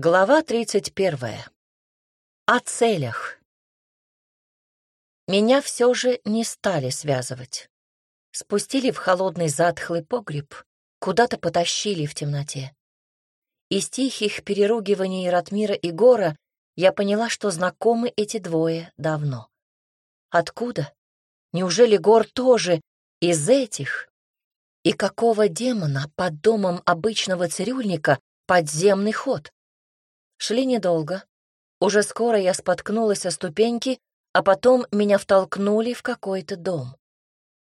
Глава 31. О целях. Меня все же не стали связывать. Спустили в холодный затхлый погреб, куда-то потащили в темноте. Из тихих переругиваний Ратмира и Гора я поняла, что знакомы эти двое давно. Откуда? Неужели Гор тоже из этих? И какого демона под домом обычного цирюльника подземный ход? Шли недолго. Уже скоро я споткнулась о ступеньки, а потом меня втолкнули в какой-то дом.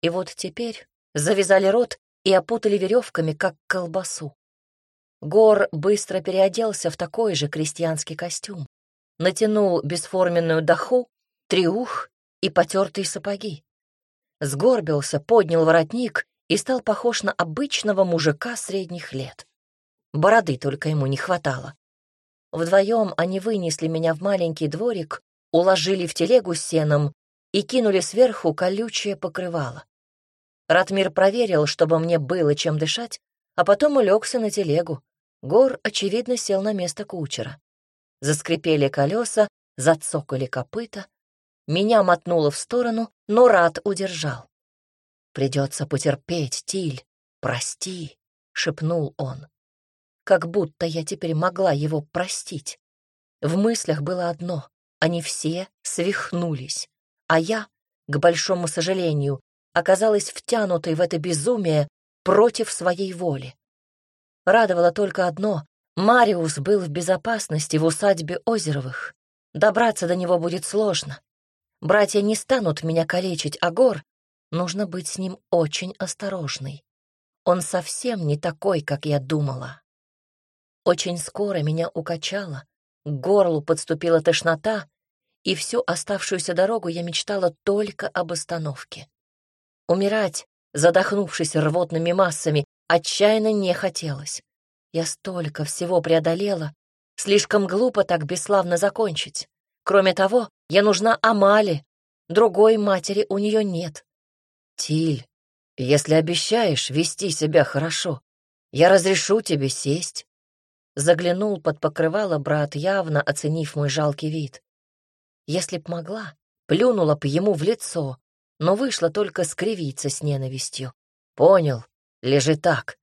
И вот теперь завязали рот и опутали веревками, как колбасу. Гор быстро переоделся в такой же крестьянский костюм. Натянул бесформенную даху, триух и потертые сапоги. Сгорбился, поднял воротник и стал похож на обычного мужика средних лет. Бороды только ему не хватало. Вдвоем они вынесли меня в маленький дворик, уложили в телегу с сеном и кинули сверху колючее покрывало. Ратмир проверил, чтобы мне было чем дышать, а потом улегся на телегу. Гор, очевидно, сел на место кучера. Заскрипели колеса, зацокали копыта. Меня мотнуло в сторону, но Рат удержал. «Придется потерпеть, Тиль, прости», — шепнул он как будто я теперь могла его простить. В мыслях было одно — они все свихнулись, а я, к большому сожалению, оказалась втянутой в это безумие против своей воли. Радовало только одно — Мариус был в безопасности в усадьбе Озеровых. Добраться до него будет сложно. Братья не станут меня калечить, а Гор нужно быть с ним очень осторожной. Он совсем не такой, как я думала. Очень скоро меня укачало, к горлу подступила тошнота, и всю оставшуюся дорогу я мечтала только об остановке. Умирать, задохнувшись рвотными массами, отчаянно не хотелось. Я столько всего преодолела, слишком глупо так бесславно закончить. Кроме того, я нужна Амале, другой матери у нее нет. Тиль, если обещаешь вести себя хорошо, я разрешу тебе сесть, Заглянул под покрывало брат, явно оценив мой жалкий вид. Если б могла, плюнула б ему в лицо, но вышло только скривиться с ненавистью. Понял, лежи так.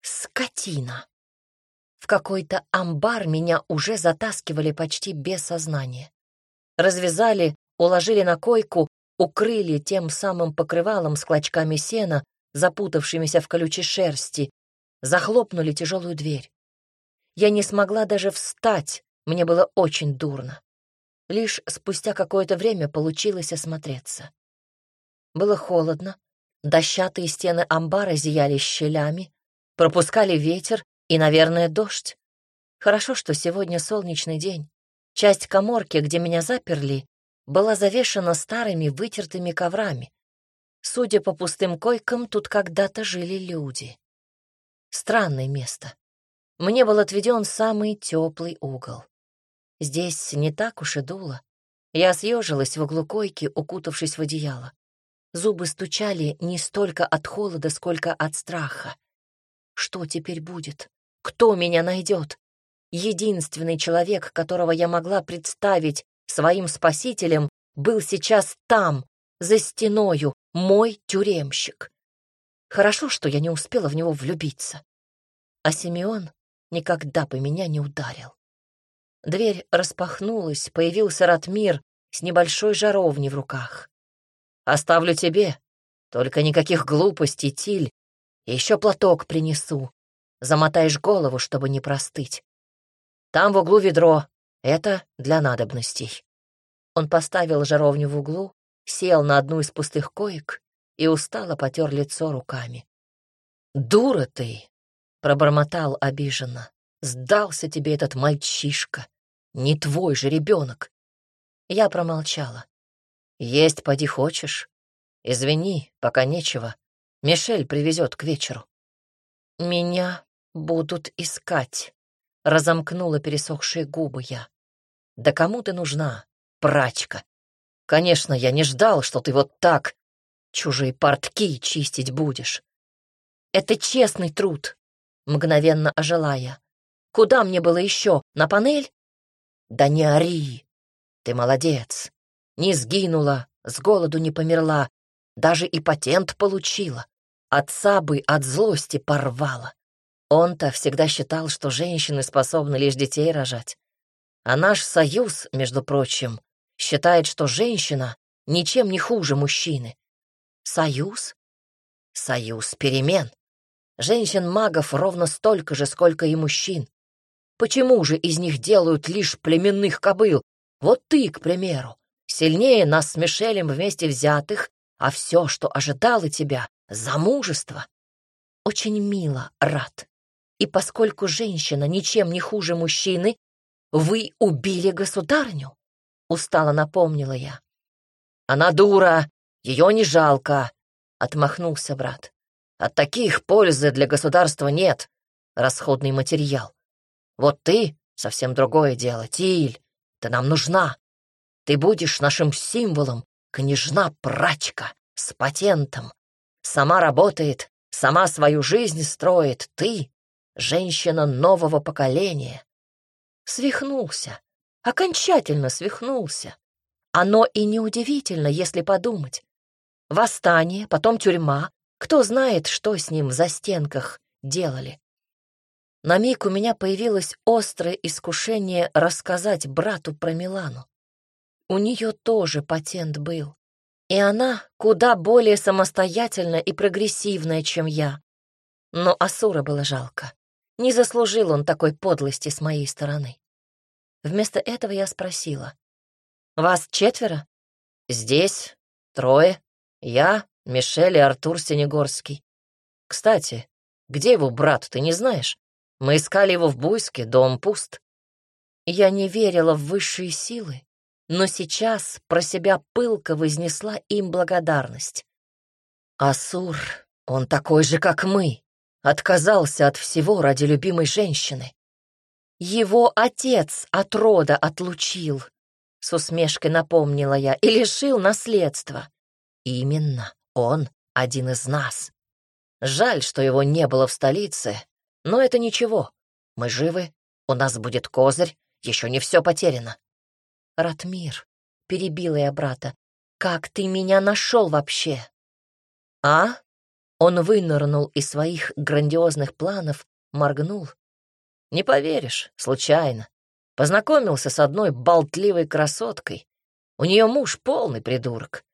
Скотина! В какой-то амбар меня уже затаскивали почти без сознания. Развязали, уложили на койку, укрыли тем самым покрывалом с клочками сена, запутавшимися в колючей шерсти, захлопнули тяжелую дверь. Я не смогла даже встать, мне было очень дурно. Лишь спустя какое-то время получилось осмотреться. Было холодно, дощатые стены амбара зияли щелями, пропускали ветер и, наверное, дождь. Хорошо, что сегодня солнечный день. Часть коморки, где меня заперли, была завешена старыми вытертыми коврами. Судя по пустым койкам, тут когда-то жили люди. Странное место мне был отведен самый теплый угол. Здесь не так уж и дуло. Я съежилась в углу койки, укутавшись в одеяло. Зубы стучали не столько от холода, сколько от страха. Что теперь будет? Кто меня найдет? Единственный человек, которого я могла представить своим спасителем, был сейчас там, за стеною, мой тюремщик. Хорошо, что я не успела в него влюбиться. А Симеон никогда бы меня не ударил. Дверь распахнулась, появился Ратмир с небольшой жаровней в руках. «Оставлю тебе, только никаких глупостей, Тиль. Еще платок принесу. Замотаешь голову, чтобы не простыть. Там в углу ведро. Это для надобностей». Он поставил жаровню в углу, сел на одну из пустых коек и устало потер лицо руками. «Дура ты!» Пробормотал обиженно. «Сдался тебе этот мальчишка. Не твой же ребенок». Я промолчала. «Есть поди хочешь? Извини, пока нечего. Мишель привезет к вечеру». «Меня будут искать», — разомкнула пересохшие губы я. «Да кому ты нужна, прачка? Конечно, я не ждал, что ты вот так чужие портки чистить будешь. Это честный труд, мгновенно ожила. Куда мне было еще? На панель? Да не ори. Ты молодец. Не сгинула, с голоду не померла, даже и патент получила. Отца бы от злости порвала. Он-то всегда считал, что женщины способны лишь детей рожать. А наш союз, между прочим, считает, что женщина ничем не хуже мужчины. Союз? Союз перемен. Женщин-магов ровно столько же, сколько и мужчин. Почему же из них делают лишь племенных кобыл? Вот ты, к примеру, сильнее нас с Мишелем вместе взятых, а все, что ожидало тебя — замужество. Очень мило, рад. И поскольку женщина ничем не хуже мужчины, вы убили государню, — устало напомнила я. Она дура, ее не жалко, — отмахнулся брат. От таких пользы для государства нет, расходный материал. Вот ты — совсем другое дело, Тиль, ты нам нужна. Ты будешь нашим символом, княжна-прачка с патентом. Сама работает, сама свою жизнь строит. Ты — женщина нового поколения. Свихнулся, окончательно свихнулся. Оно и неудивительно, если подумать. Восстание, потом тюрьма. Кто знает, что с ним в застенках делали. На миг у меня появилось острое искушение рассказать брату про Милану. У нее тоже патент был. И она куда более самостоятельная и прогрессивная, чем я. Но Асура было жалко. Не заслужил он такой подлости с моей стороны. Вместо этого я спросила. «Вас четверо?» «Здесь трое. Я, Мишель и Артур Синегорский. Кстати, где его брат, ты не знаешь? Мы искали его в Буйске, дом пуст. Я не верила в высшие силы, но сейчас про себя пылко вознесла им благодарность. Асур, он такой же, как мы, отказался от всего ради любимой женщины. Его отец от рода отлучил, с усмешкой напомнила я, и лишил наследства. Именно он один из нас. Жаль, что его не было в столице, но это ничего. Мы живы, у нас будет козырь, еще не все потеряно. Ратмир, перебила я брата, как ты меня нашел вообще? А? Он вынырнул из своих грандиозных планов, моргнул. Не поверишь, случайно. Познакомился с одной болтливой красоткой. У нее муж полный придурок.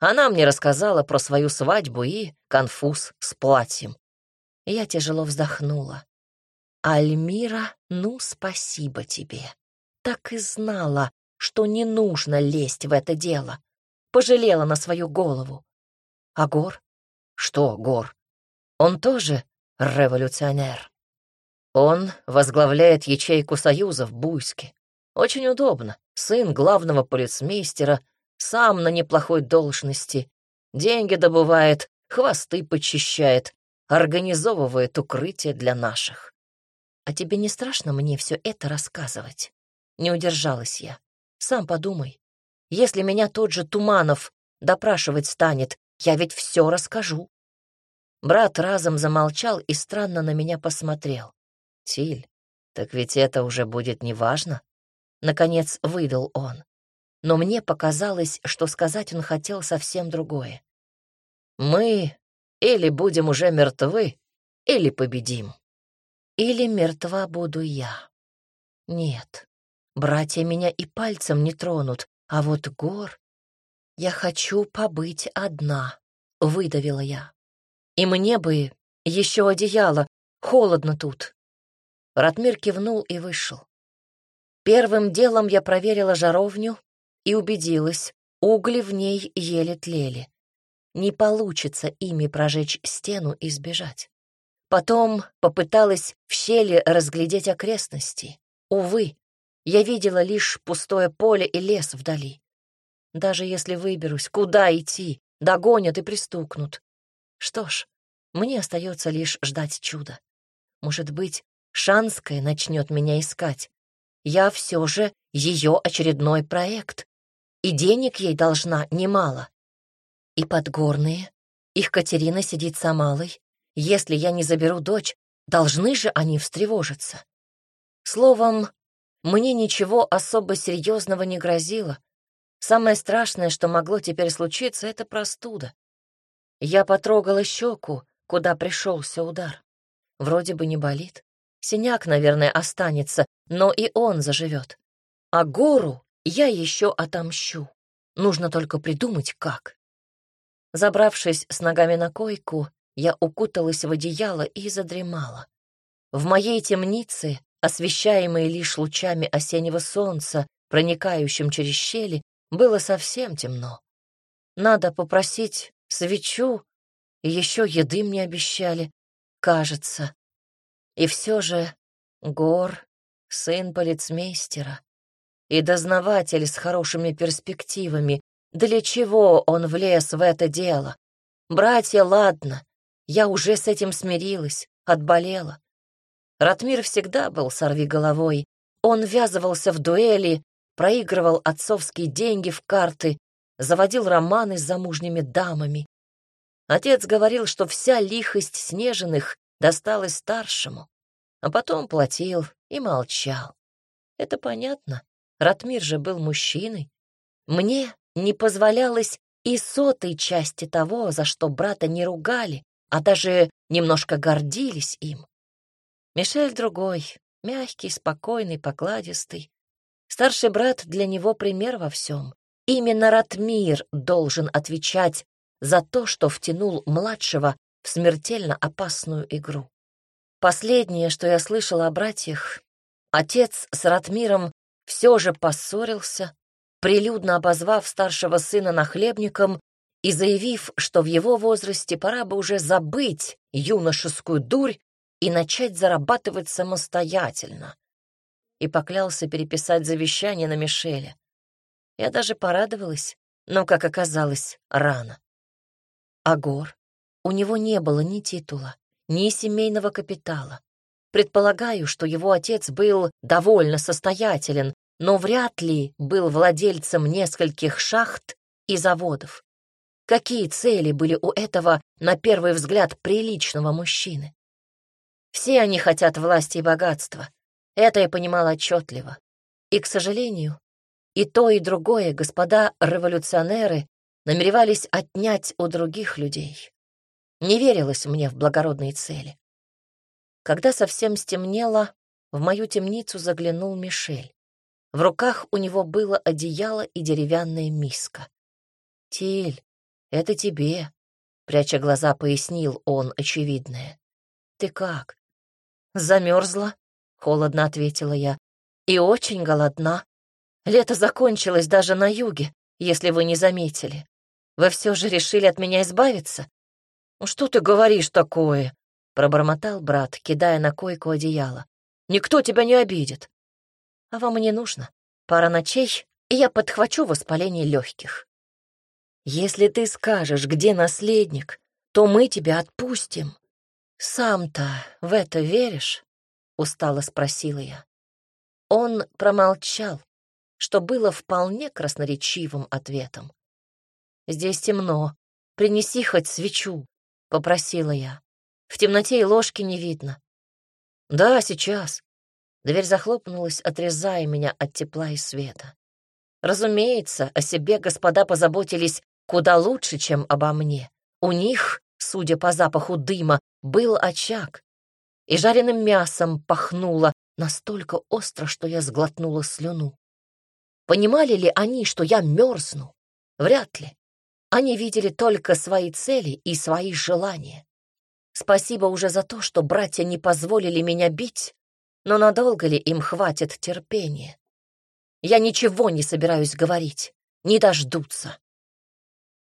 Она мне рассказала про свою свадьбу и конфуз с платьем. Я тяжело вздохнула. «Альмира, ну, спасибо тебе. Так и знала, что не нужно лезть в это дело. Пожалела на свою голову. А Гор? Что Гор? Он тоже революционер. Он возглавляет ячейку Союза в Буйске. Очень удобно. Сын главного полицмейстера, сам на неплохой должности. Деньги добывает, хвосты почищает, организовывает укрытие для наших. А тебе не страшно мне все это рассказывать? Не удержалась я. Сам подумай. Если меня тот же Туманов допрашивать станет, я ведь все расскажу. Брат разом замолчал и странно на меня посмотрел. Тиль, так ведь это уже будет неважно. Наконец выдал он. Но мне показалось, что сказать он хотел совсем другое. Мы или будем уже мертвы, или победим. Или мертва буду я. Нет, братья меня и пальцем не тронут, а вот гор... Я хочу побыть одна, — выдавила я. И мне бы еще одеяло, холодно тут. Ратмир кивнул и вышел. Первым делом я проверила жаровню и убедилась, угли в ней еле тлели не получится ими прожечь стену и сбежать. Потом попыталась в щели разглядеть окрестности. Увы, я видела лишь пустое поле и лес вдали. Даже если выберусь, куда идти, догонят и пристукнут. Что ж, мне остается лишь ждать чуда. Может быть, Шанская начнет меня искать. Я все же ее очередной проект, и денег ей должна немало. И подгорные. Их Катерина сидит с Амалой. Если я не заберу дочь, должны же они встревожиться. Словом, мне ничего особо серьезного не грозило. Самое страшное, что могло теперь случиться, — это простуда. Я потрогала щеку, куда пришелся удар. Вроде бы не болит. Синяк, наверное, останется, но и он заживет. А гору я еще отомщу. Нужно только придумать, как. Забравшись с ногами на койку, я укуталась в одеяло и задремала. В моей темнице, освещаемой лишь лучами осеннего солнца, проникающим через щели, было совсем темно. Надо попросить свечу, еще еды мне обещали, кажется. И все же Гор — сын полицмейстера и дознаватель с хорошими перспективами. Для чего он влез в это дело? Братья, ладно, я уже с этим смирилась, отболела. Ратмир всегда был сорвиголовой. Он ввязывался в дуэли, проигрывал отцовские деньги в карты, заводил романы с замужними дамами. Отец говорил, что вся лихость Снежиных досталась старшему, а потом платил и молчал. Это понятно, Ратмир же был мужчиной. Мне не позволялось и сотой части того, за что брата не ругали, а даже немножко гордились им. Мишель другой, мягкий, спокойный, покладистый. Старший брат для него пример во всем. Именно Ратмир должен отвечать за то, что втянул младшего в смертельно опасную игру. Последнее, что я слышала о братьях, отец с Ратмиром все же поссорился, прилюдно обозвав старшего сына нахлебником и заявив, что в его возрасте пора бы уже забыть юношескую дурь и начать зарабатывать самостоятельно. И поклялся переписать завещание на Мишеля. Я даже порадовалась, но, как оказалось, рано. Агор. У него не было ни титула, ни семейного капитала. Предполагаю, что его отец был довольно состоятелен, но вряд ли был владельцем нескольких шахт и заводов. Какие цели были у этого, на первый взгляд, приличного мужчины? Все они хотят власти и богатства. Это я понимала отчетливо. И, к сожалению, и то, и другое господа революционеры намеревались отнять у других людей. Не верилось мне в благородные цели. Когда совсем стемнело, в мою темницу заглянул Мишель. В руках у него было одеяло и деревянная миска. «Тиль, это тебе», — пряча глаза, пояснил он очевидное. «Ты как?» «Замерзла?» — холодно ответила я. «И очень голодна. Лето закончилось даже на юге, если вы не заметили. Вы все же решили от меня избавиться?» «Что ты говоришь такое?» — пробормотал брат, кидая на койку одеяло. «Никто тебя не обидит». «А вам не нужно. Пара ночей, и я подхвачу воспаление легких. Если ты скажешь, где наследник, то мы тебя отпустим. Сам-то в это веришь?» — устало спросила я. Он промолчал, что было вполне красноречивым ответом. «Здесь темно. Принеси хоть свечу», — попросила я. В темноте и ложки не видно. Да, сейчас. Дверь захлопнулась, отрезая меня от тепла и света. Разумеется, о себе господа позаботились куда лучше, чем обо мне. У них, судя по запаху дыма, был очаг. И жареным мясом пахнуло настолько остро, что я сглотнула слюну. Понимали ли они, что я мерзну? Вряд ли. Они видели только свои цели и свои желания. Спасибо уже за то, что братья не позволили меня бить, но надолго ли им хватит терпения? Я ничего не собираюсь говорить, не дождутся.